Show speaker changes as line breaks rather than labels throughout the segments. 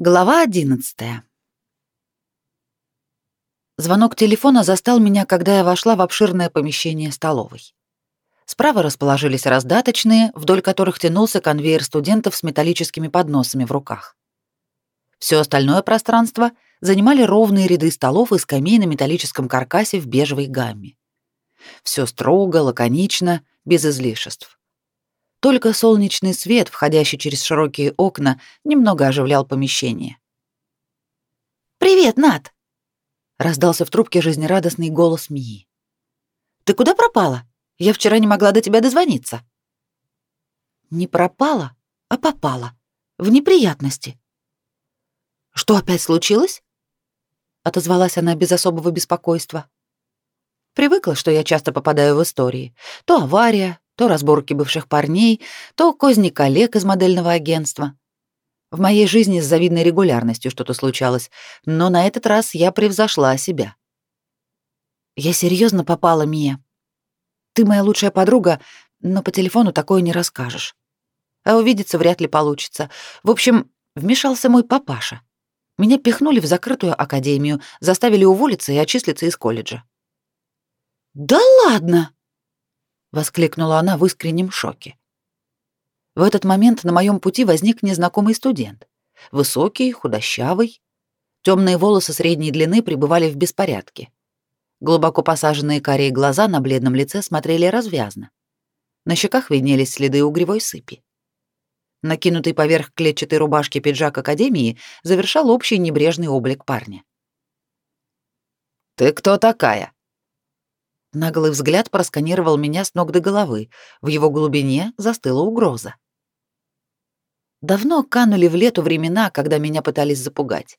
Глава 11. Звонок телефона застал меня, когда я вошла в обширное помещение столовой. Справа расположились раздаточные, вдоль которых тянулся конвейер студентов с металлическими подносами в руках. Все остальное пространство занимали ровные ряды столов и скамей на металлическом каркасе в бежевой гамме. Все строго, лаконично, без излишеств. Только солнечный свет, входящий через широкие окна, немного оживлял помещение. «Привет, Нат!» — раздался в трубке жизнерадостный голос Мии. «Ты куда пропала? Я вчера не могла до тебя дозвониться». «Не пропала, а попала. В неприятности». «Что опять случилось?» — отозвалась она без особого беспокойства. Привыкла, что я часто попадаю в истории. То авария, то разборки бывших парней, то козни коллег из модельного агентства. В моей жизни с завидной регулярностью что-то случалось, но на этот раз я превзошла себя. Я серьезно попала, Мия. Ты моя лучшая подруга, но по телефону такое не расскажешь. А увидеться вряд ли получится. В общем, вмешался мой папаша. Меня пихнули в закрытую академию, заставили уволиться и отчислиться из колледжа. «Да ладно!» Воскликнула она в искреннем шоке. В этот момент на моем пути возник незнакомый студент. Высокий, худощавый. Темные волосы средней длины пребывали в беспорядке. Глубоко посаженные карие глаза на бледном лице смотрели развязно. На щеках виднелись следы угревой сыпи. Накинутый поверх клетчатой рубашки пиджак академии завершал общий небрежный облик парня.
«Ты кто такая?»
Наглый взгляд просканировал меня с ног до головы. В его глубине застыла угроза. Давно канули в лету времена, когда меня пытались запугать.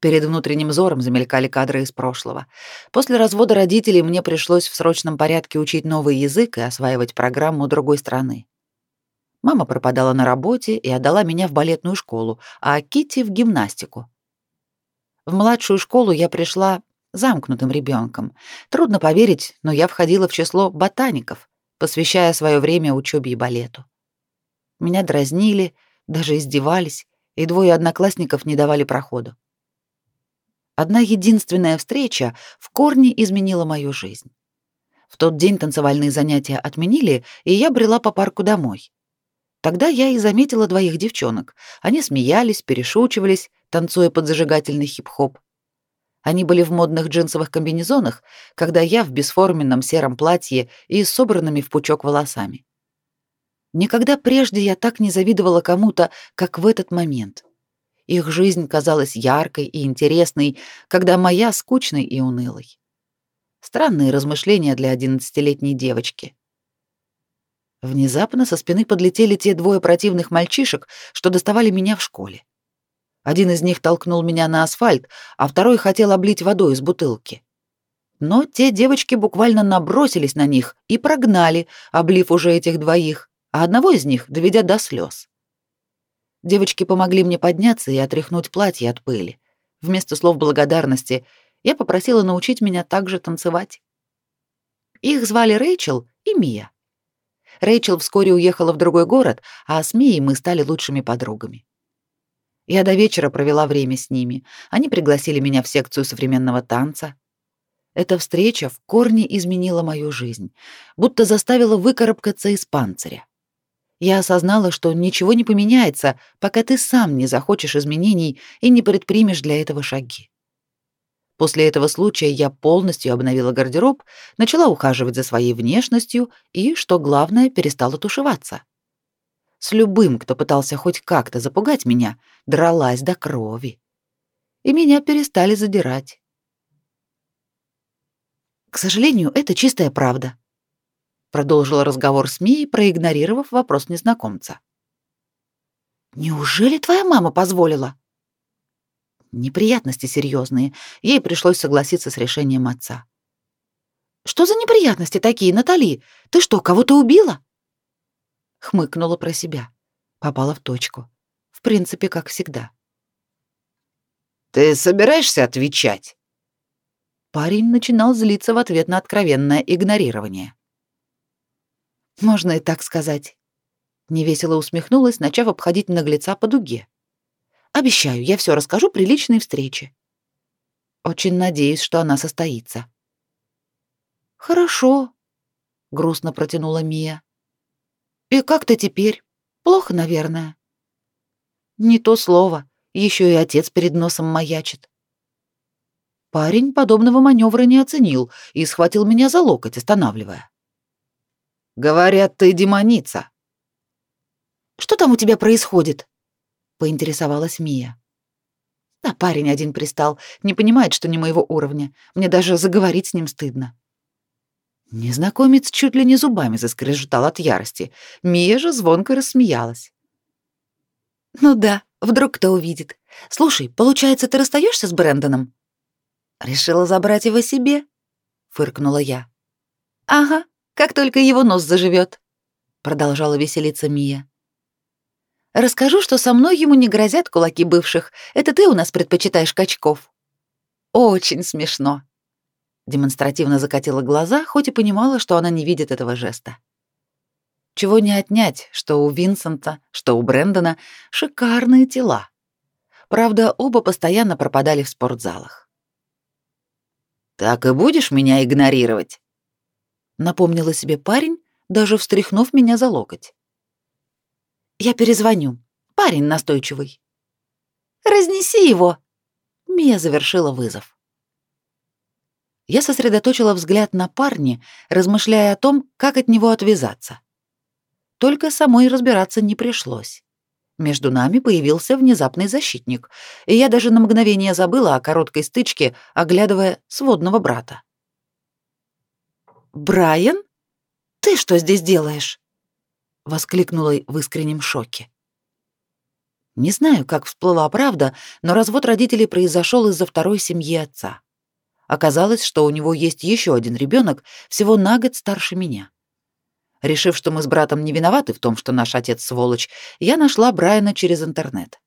Перед внутренним взором замелькали кадры из прошлого. После развода родителей мне пришлось в срочном порядке учить новый язык и осваивать программу другой страны. Мама пропадала на работе и отдала меня в балетную школу, а Кити в гимнастику. В младшую школу я пришла замкнутым ребенком. Трудно поверить, но я входила в число ботаников, посвящая свое время учебе и балету. Меня дразнили, даже издевались, и двое одноклассников не давали проходу. Одна единственная встреча в корне изменила мою жизнь. В тот день танцевальные занятия отменили, и я брела по парку домой. Тогда я и заметила двоих девчонок. Они смеялись, перешучивались, танцуя под зажигательный хип-хоп. Они были в модных джинсовых комбинезонах, когда я в бесформенном сером платье и с собранными в пучок волосами. Никогда прежде я так не завидовала кому-то, как в этот момент. Их жизнь казалась яркой и интересной, когда моя скучной и унылой. Странные размышления для одиннадцатилетней девочки. Внезапно со спины подлетели те двое противных мальчишек, что доставали меня в школе. Один из них толкнул меня на асфальт, а второй хотел облить водой из бутылки. Но те девочки буквально набросились на них и прогнали, облив уже этих двоих, а одного из них доведя до слез. Девочки помогли мне подняться и отряхнуть платье от пыли. Вместо слов благодарности я попросила научить меня также танцевать. Их звали Рэйчел и Мия. Рэйчел вскоре уехала в другой город, а с Мией мы стали лучшими подругами. Я до вечера провела время с ними. Они пригласили меня в секцию современного танца. Эта встреча в корне изменила мою жизнь, будто заставила выкарабкаться из панциря. Я осознала, что ничего не поменяется, пока ты сам не захочешь изменений и не предпримешь для этого шаги. После этого случая я полностью обновила гардероб, начала ухаживать за своей внешностью и, что главное, перестала тушеваться. С любым, кто пытался хоть как-то запугать меня, дралась до крови. И меня перестали задирать. К сожалению, это чистая правда. Продолжила разговор с Мией, проигнорировав вопрос незнакомца. Неужели твоя мама позволила? Неприятности серьезные. Ей пришлось согласиться с решением отца. Что за неприятности такие, Натали? Ты что, кого-то убила? Хмыкнула про себя. Попала в точку. В принципе, как всегда.
«Ты собираешься отвечать?»
Парень начинал злиться в ответ на откровенное игнорирование. «Можно и так сказать». Невесело усмехнулась, начав обходить наглеца по дуге. Обещаю, я все расскажу при личной встрече. Очень надеюсь, что она состоится. Хорошо, грустно протянула Мия. И как ты теперь? Плохо, наверное. Не то слово. Еще и отец перед носом маячит. Парень подобного маневра не оценил и схватил меня за локоть, останавливая.
Говорят, ты демоница.
Что там у тебя происходит? поинтересовалась Мия. Да, парень один пристал, не понимает, что не моего уровня. Мне даже заговорить с ним стыдно. Незнакомец чуть ли не зубами заскрежетал от ярости. Мия же звонко рассмеялась. «Ну да, вдруг кто увидит. Слушай, получается, ты расстаешься с Брэндоном?» «Решила забрать его себе?» — фыркнула я. «Ага, как только его нос заживет», — продолжала веселиться Мия. «Расскажу, что со мной ему не грозят кулаки бывших. Это ты у нас предпочитаешь качков». «Очень смешно», демонстративно закатила глаза, хоть и понимала, что она не видит этого жеста. Чего не отнять, что у Винсента, что у Брэндона шикарные тела. Правда, оба постоянно пропадали в спортзалах.
«Так и будешь меня игнорировать?»
Напомнила себе парень, даже встряхнув меня за локоть. «Я перезвоню. Парень настойчивый». «Разнеси его!» Мия завершила вызов. Я сосредоточила взгляд на парне, размышляя о том, как от него отвязаться. Только самой разбираться не пришлось. Между нами появился внезапный защитник, и я даже на мгновение забыла о короткой стычке, оглядывая сводного брата. «Брайан? Ты что здесь делаешь?» — воскликнула в искреннем шоке. Не знаю, как всплыла правда, но развод родителей произошел из-за второй семьи отца. Оказалось, что у него есть еще один ребенок, всего на год старше меня. Решив, что мы с братом не виноваты в том, что наш отец сволочь, я нашла Брайана через интернет.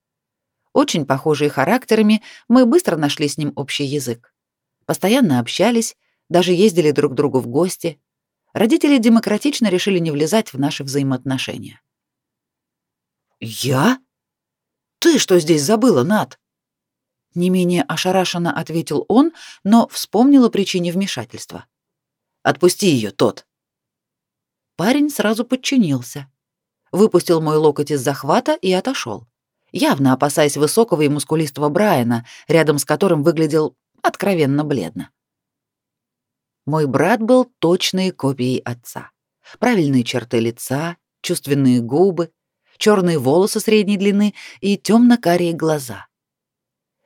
Очень похожие характерами, мы быстро нашли с ним общий язык. Постоянно общались, даже ездили друг к другу в гости. Родители демократично решили не влезать в наши взаимоотношения.
«Я? Ты что здесь забыла, Над?»
Не менее ошарашенно ответил он, но вспомнил о причине вмешательства.
«Отпусти ее, тот».
Парень сразу подчинился. Выпустил мой локоть из захвата и отошел, явно опасаясь высокого и мускулистого Брайана, рядом с которым выглядел откровенно бледно. Мой брат был точной копией отца. Правильные черты лица, чувственные губы, черные волосы средней длины и темно-карие глаза —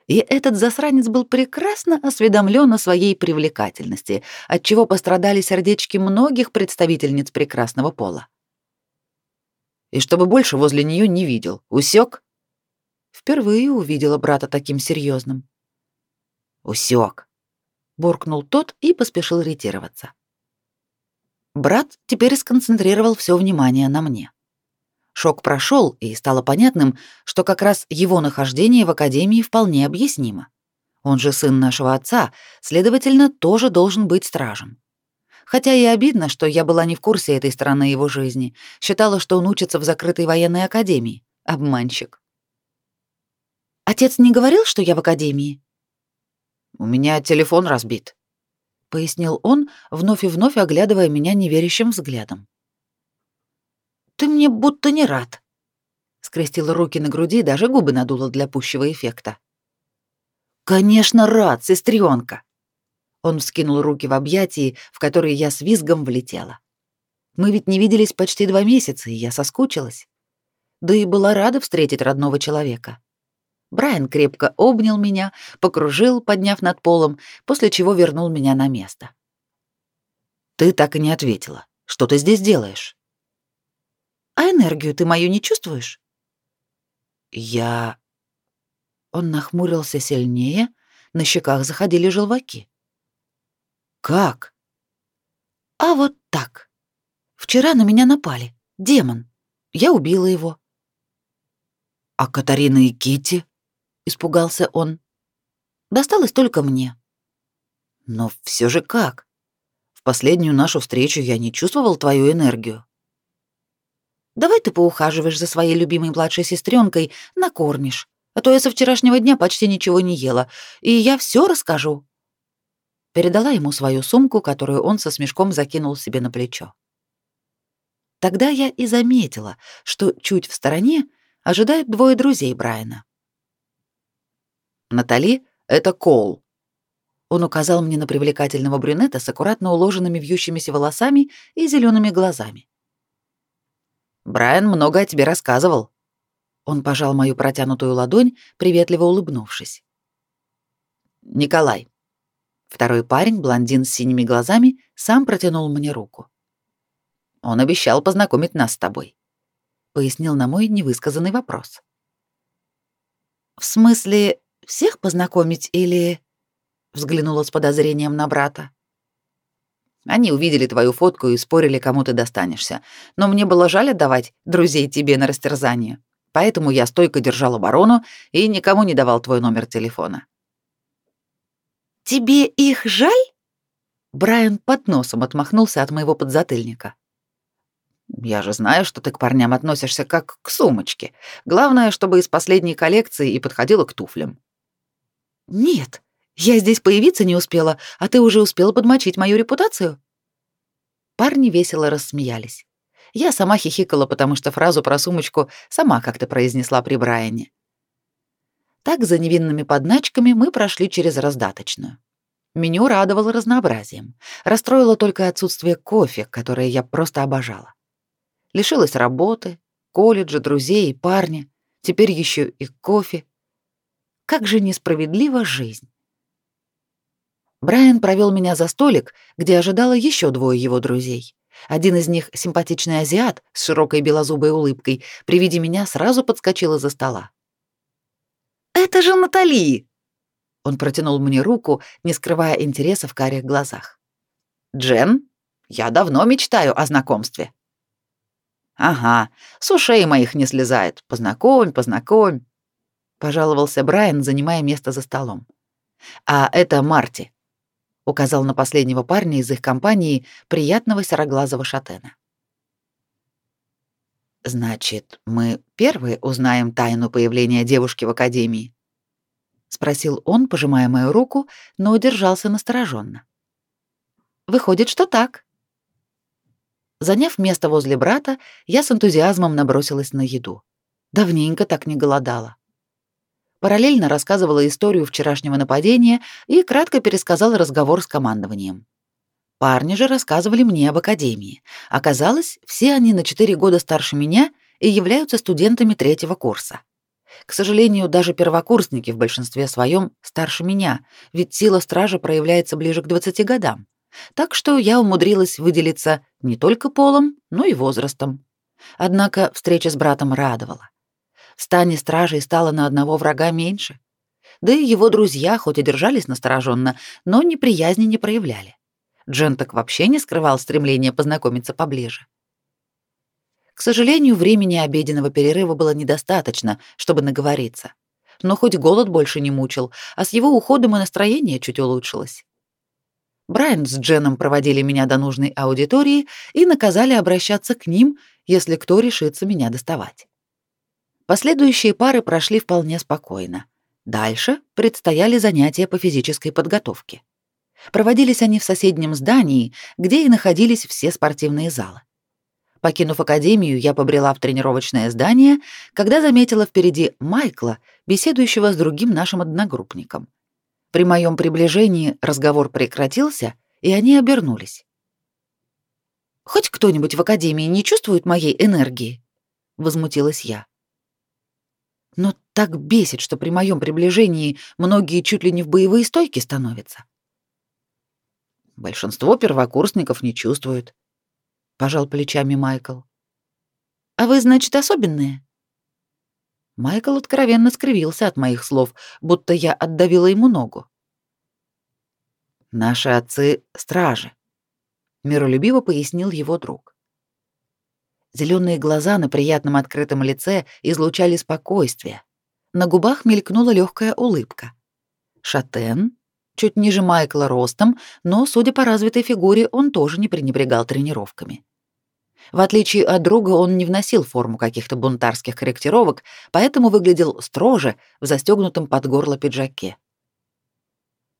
и этот засранец был прекрасно осведомлен о своей привлекательности, от чего пострадали сердечки многих представительниц прекрасного пола. И чтобы больше возле нее не видел, усек? Впервые увидела брата таким серьезным. Усек, буркнул тот и поспешил ретироваться. Брат теперь сконцентрировал все внимание на мне. Шок прошел, и стало понятным, что как раз его нахождение в академии вполне объяснимо. Он же сын нашего отца, следовательно, тоже должен быть стражем. Хотя и обидно, что я была не в курсе этой стороны его жизни, считала, что он учится в закрытой военной академии. Обманщик. Отец не говорил, что я в академии?
У меня телефон разбит,
пояснил он, вновь и вновь оглядывая меня неверящим взглядом. Ты мне будто не рад. Скрестила руки на груди, даже губы надула для пущего эффекта. Конечно, рад, сестренка. Он вскинул руки в объятии, в которые я с визгом влетела. Мы ведь не виделись почти два месяца, и я соскучилась. Да и была рада встретить родного человека. Брайан крепко обнял меня, покружил, подняв над полом, после чего вернул меня на место. «Ты так и не ответила. Что ты здесь делаешь?» А энергию ты мою не чувствуешь? Я... Он нахмурился сильнее, на щеках заходили желваки. Как? А вот так. Вчера на меня напали. Демон. Я убила его. А Катарина и Кити? Испугался он. Досталось только мне. Но все же как? В последнюю нашу встречу я не чувствовал твою энергию. Давай ты поухаживаешь за своей любимой младшей сестренкой, накормишь. А то я со вчерашнего дня почти ничего не ела, и я все расскажу». Передала ему свою сумку, которую он со смешком закинул себе на плечо. Тогда я и заметила, что чуть в стороне ожидают двое друзей Брайана.
«Натали — это Кол»,
он указал мне на привлекательного брюнета с аккуратно уложенными вьющимися волосами и зелеными глазами.
«Брайан много о тебе рассказывал».
Он пожал мою протянутую ладонь, приветливо улыбнувшись.
«Николай».
Второй парень, блондин с синими глазами, сам протянул мне руку.
«Он обещал познакомить нас с тобой», —
пояснил на мой невысказанный вопрос. «В смысле, всех познакомить или...» взглянула с подозрением на брата.
Они увидели твою фотку и спорили, кому ты достанешься. Но мне было жаль отдавать друзей тебе на растерзание. Поэтому я стойко держал оборону и никому не давал твой номер телефона.
Тебе их жаль? Брайан под носом отмахнулся от моего подзатыльника.
Я же знаю, что ты к парням относишься как к сумочке. Главное, чтобы из последней коллекции и подходила к туфлям.
Нет, я здесь появиться не успела, а ты уже успел подмочить мою репутацию?» Парни весело рассмеялись. Я сама хихикала, потому что фразу про сумочку сама как-то произнесла при Брайане. Так, за невинными подначками мы прошли через раздаточную. Меню радовало разнообразием. Расстроило только отсутствие кофе, которое я просто обожала. Лишилась работы, колледжа, друзей и парня. Теперь еще и кофе. Как же несправедлива жизнь. Брайан провел меня за столик, где ожидало еще двое его друзей. Один из них, симпатичный азиат с широкой белозубой улыбкой, при виде меня сразу подскочил из-за стола. «Это же Натали!» Он протянул мне руку, не скрывая интереса в карих глазах.
«Джен, я давно мечтаю о знакомстве».
«Ага, с ушей моих не слезает. Познакомь, познакомь», — пожаловался Брайан, занимая место за столом. «А это Марти указал на последнего парня из их компании, приятного сероглазого шатена. Значит, мы первые узнаем тайну появления девушки в академии, спросил он, пожимая мою руку, но удержался настороженно. Выходит, что так. Заняв место возле брата, я с энтузиазмом набросилась на еду. Давненько так не голодала параллельно рассказывала историю вчерашнего нападения и кратко пересказала разговор с командованием. Парни же рассказывали мне об академии. Оказалось, все они на 4 года старше меня и являются студентами третьего курса. К сожалению, даже первокурсники в большинстве своем старше меня, ведь сила стража проявляется ближе к 20 годам. Так что я умудрилась выделиться не только полом, но и возрастом. Однако встреча с братом радовала. Стане стражей стало на одного врага меньше. Да и его друзья, хоть и держались настороженно, но неприязни не проявляли. Джен так вообще не скрывал стремления познакомиться поближе. К сожалению, времени обеденного перерыва было недостаточно, чтобы наговориться. Но хоть голод больше не мучил, а с его уходом и настроение чуть улучшилось. Брайан с Дженом проводили меня до нужной аудитории и наказали обращаться к ним, если кто решится меня доставать. Последующие пары прошли вполне спокойно. Дальше предстояли занятия по физической подготовке. Проводились они в соседнем здании, где и находились все спортивные залы. Покинув академию, я побрела в тренировочное здание, когда заметила впереди Майкла, беседующего с другим нашим одногруппником. При моем приближении разговор прекратился, и они обернулись. «Хоть кто-нибудь в академии не чувствует моей энергии?» — возмутилась я. Но так бесит, что при моем приближении многие чуть ли не в боевые стойки становятся. Большинство первокурсников не чувствуют, пожал плечами Майкл. А вы, значит, особенные? Майкл откровенно скривился от моих слов, будто я отдавила ему ногу. Наши отцы стражи, миролюбиво пояснил его друг. Зеленые глаза на приятном открытом лице излучали спокойствие. На губах мелькнула легкая улыбка. Шатен, чуть ниже Майкла ростом, но, судя по развитой фигуре, он тоже не пренебрегал тренировками. В отличие от друга, он не вносил форму каких-то бунтарских корректировок, поэтому выглядел строже в застегнутом под горло пиджаке.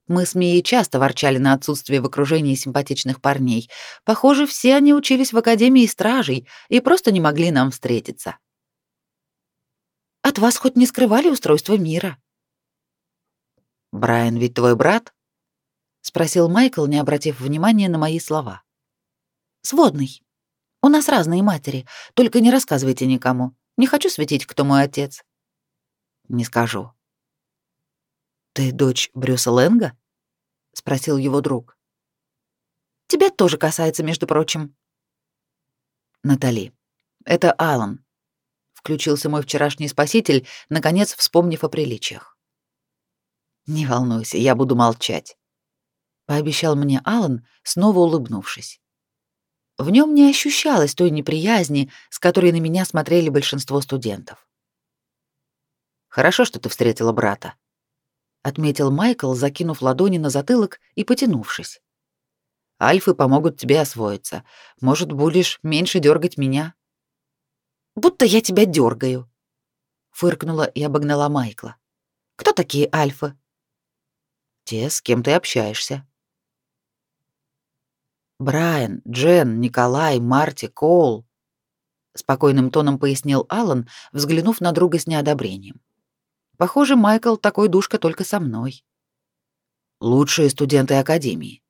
Мы с Мией часто ворчали на отсутствие в окружении симпатичных парней. Похоже, все они учились в Академии Стражей и просто не могли нам встретиться. От вас хоть не скрывали устройство мира?
Брайан ведь твой брат? спросил Майкл, не обратив внимания на мои слова.
Сводный. У нас разные матери, только не рассказывайте никому. Не хочу светить, кто мой отец.
Не скажу. Ты дочь Брюса Лэнга? спросил его друг.
Тебя тоже касается, между прочим.
Натали, это Алан. Включился мой вчерашний спаситель, наконец вспомнив о приличиях. Не волнуйся, я буду молчать, пообещал мне Алан, снова улыбнувшись. В нем не ощущалось той неприязни, с которой на меня смотрели большинство студентов. Хорошо, что ты встретила брата, отметил Майкл, закинув ладони на затылок и потянувшись. Альфы помогут тебе освоиться. Может, будешь меньше дергать меня.
Будто я тебя дергаю, фыркнула и обогнала Майкла. Кто такие альфы?
Те, с кем ты общаешься. Брайан, Джен, Николай, Марти, Коул, спокойным тоном пояснил Алан, взглянув на друга с неодобрением. Похоже, Майкл такой душка только со мной. Лучшие студенты академии.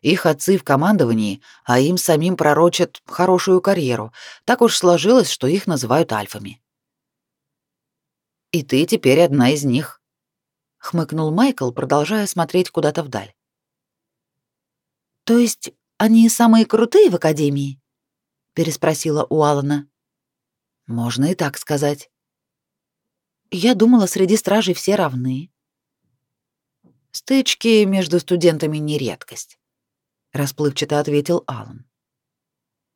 Их отцы в командовании, а им самим пророчат хорошую карьеру. Так уж сложилось, что их называют альфами. И ты теперь одна из них, хмыкнул Майкл, продолжая смотреть куда-то вдаль.
То есть они самые крутые в академии? переспросила у Алана.
Можно и так сказать.
Я думала, среди стражей все равны.
Стычки между студентами не редкость, расплывчато ответил Алан.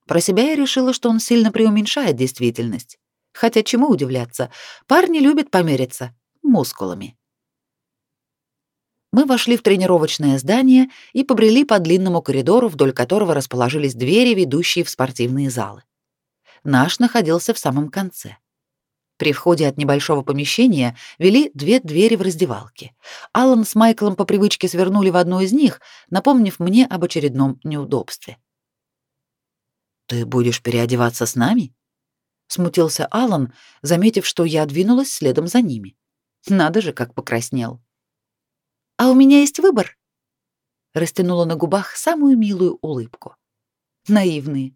Про себя я решила, что он сильно преуменьшает действительность. Хотя чему удивляться? Парни любят помериться мускулами. Мы вошли в тренировочное здание и побрели по длинному коридору, вдоль которого расположились двери, ведущие в спортивные залы. Наш находился в самом конце. При входе от небольшого помещения вели две двери в раздевалке. Алан с Майклом по привычке свернули в одну из них, напомнив мне об очередном неудобстве. «Ты будешь переодеваться с нами?» — смутился Алан, заметив, что я двинулась следом за ними. Надо же, как покраснел.
А у меня есть выбор. Растянула на губах самую милую улыбку. Наивные.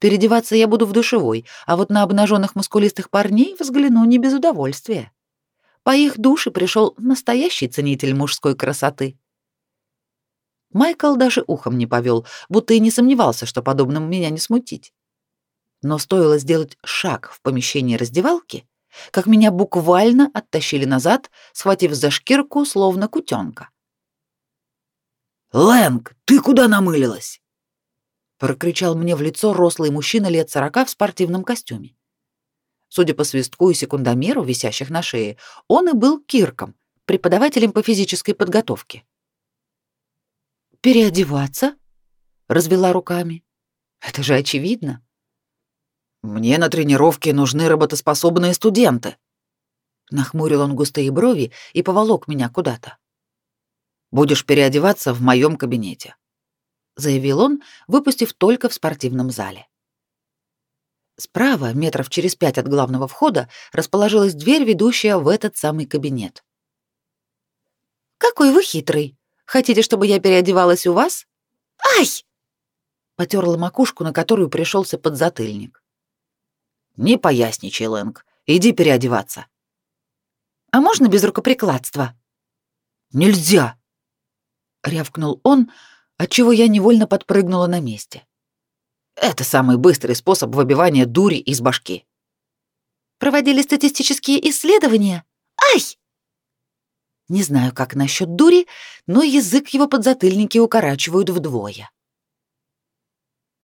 Переодеваться я буду в душевой, а вот на обнаженных мускулистых парней взгляну не без удовольствия. По их душе пришел настоящий ценитель мужской красоты. Майкл даже ухом не повел, будто и не сомневался, что подобным меня не смутить. Но стоило сделать шаг в помещение раздевалки, как меня буквально оттащили назад, схватив за шкирку, словно кутенка.
«Лэнг, ты куда намылилась?» Прокричал мне в лицо рослый мужчина лет сорока в спортивном костюме. Судя по свистку и секундомеру, висящих на шее, он и был Кирком, преподавателем по физической подготовке.
«Переодеваться?» — развела руками. «Это же очевидно.
Мне на тренировке нужны работоспособные студенты. Нахмурил он густые брови и поволок меня куда-то. Будешь переодеваться в моем кабинете, заявил он, выпустив только в спортивном зале. Справа, метров через пять от главного входа, расположилась дверь, ведущая в этот самый кабинет.
Какой вы хитрый. Хотите, чтобы я переодевалась у вас? Ай!
Потерла макушку, на которую пришелся подзатыльник. Не поясничай, Лэнг. Иди переодеваться.
А можно без рукоприкладства?
Нельзя, рявкнул он, отчего я невольно подпрыгнула на месте. Это самый быстрый способ выбивания дури из башки.
Проводили статистические исследования. Ай! Не знаю, как насчет дури, но язык его подзатыльники укорачивают вдвое.